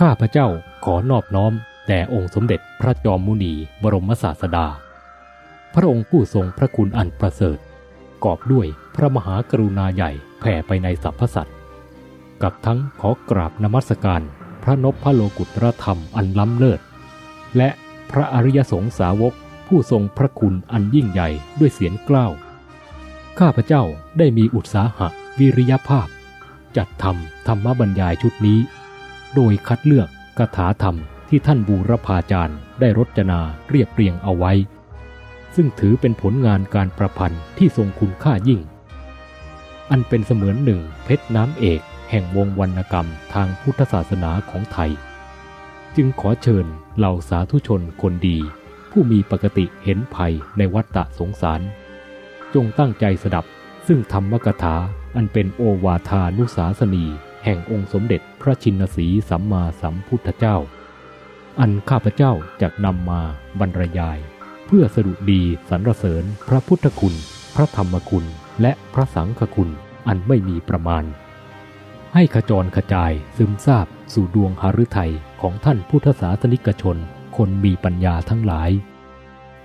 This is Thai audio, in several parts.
ข้าพระเจ้าขอนอบน้อมแด่องค์สมเด็จพระจอมมุนีบรมศาสดา พระองค์ผู้ทรงพระคุณอันประเสริฐ กอบด้วยพระมหากรุณาใหญ่แผ่ไปในสรรพสัตว์ กับทั้งขอกราบนมัสการพระนพพระโลกุตรธรรมอันล้ำเลิศ และพระอริยสงสาวกผู้ทรงพระคุณอันยิ่งใหญ่ด้วยเสียงกล้าว ข้าพเจ้าได้มีอุตสาหะวิริยภาพ จัดทำธรรมบรรยายชุดนี้ โดยคัดเลือกคาถาธรรมที่ท่านบูรพาจารย์ได้รจนาเรียบเรียงเอาไว้ ซึ่งถือเป็นผลงานการประพันธ์ที่ทรงคุณค่ายิ่ง อันเป็นเสมือนหนึ่งเพชรน้ำเอกแห่งวงวรรณกรรมทางพุทธศาสนาของไทย จึงขอเชิญเหล่าสาธุชนคนดี ผู้มีปกติเห็นภัยในวัฏฏะสงสาร จงตั้งใจสดับซึ่งธรรมกถาอันเป็นโอวาทานุสาสนี แห่งองค์สมเด็จ ระชินสีสัมมาสัมพุทธเจ้า อันข้าพเจ้าจะนำมาบรรยาย เพื่อสดุดีสรรเสริญพระพุทธคุณ พระธรรมคุณ และพระสังฆคุณอันไม่มีประมาณ ให้ขจรขจายซึมซาบสู่ดวงหฤทัยของท่านพุทธศาสนิกชน คนมีปัญญาทั้งหลาย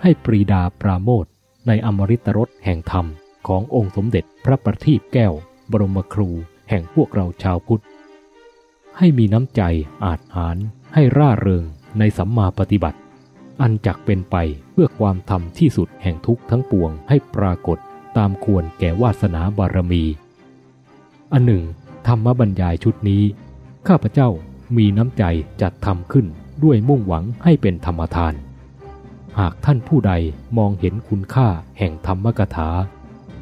ให้ปรีดาปราโมทในอมฤตรสแห่งธรรมขององค์สมเด็จพระประทีปแก้ว บรมครูแห่งพวกเราชาวพุทธ ให้มีน้ำใจอาจหารให้ร่าเริงในสัมมาปฏิบัติ อันจักเป็นไปเพื่อความธรรมที่สุดแห่งทุกทั้งปวงให้ปรากฏตามควรแก่วาสนาบารมี อันหนึ่ง ธรรมบรรยายชุดนี้ ข้าพเจ้ามีน้ำใจจัดทำขึ้นด้วยมุ่งหวังให้เป็นธรรมทาน หากท่านผู้ใดมองเห็นคุณค่าแห่งธรรมกถา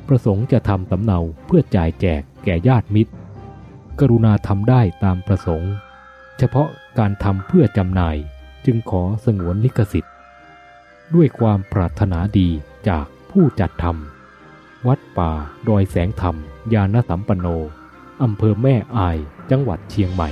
ประสงค์จะทำสำเนาเพื่อจ่ายแจกแก่ญาติมิตร กรุณาทำได้ตามประสงค์ เฉพาะการทำเพื่อจำหน่ายจึงขอสงวนลิขสิทธิ์ ด้วยความปรารถนาดีจากผู้จัดทำวัดป่าดอยแสงธรรม ยานสัมปันโนอำเภอแม่อายจังหวัดเชียงใหม่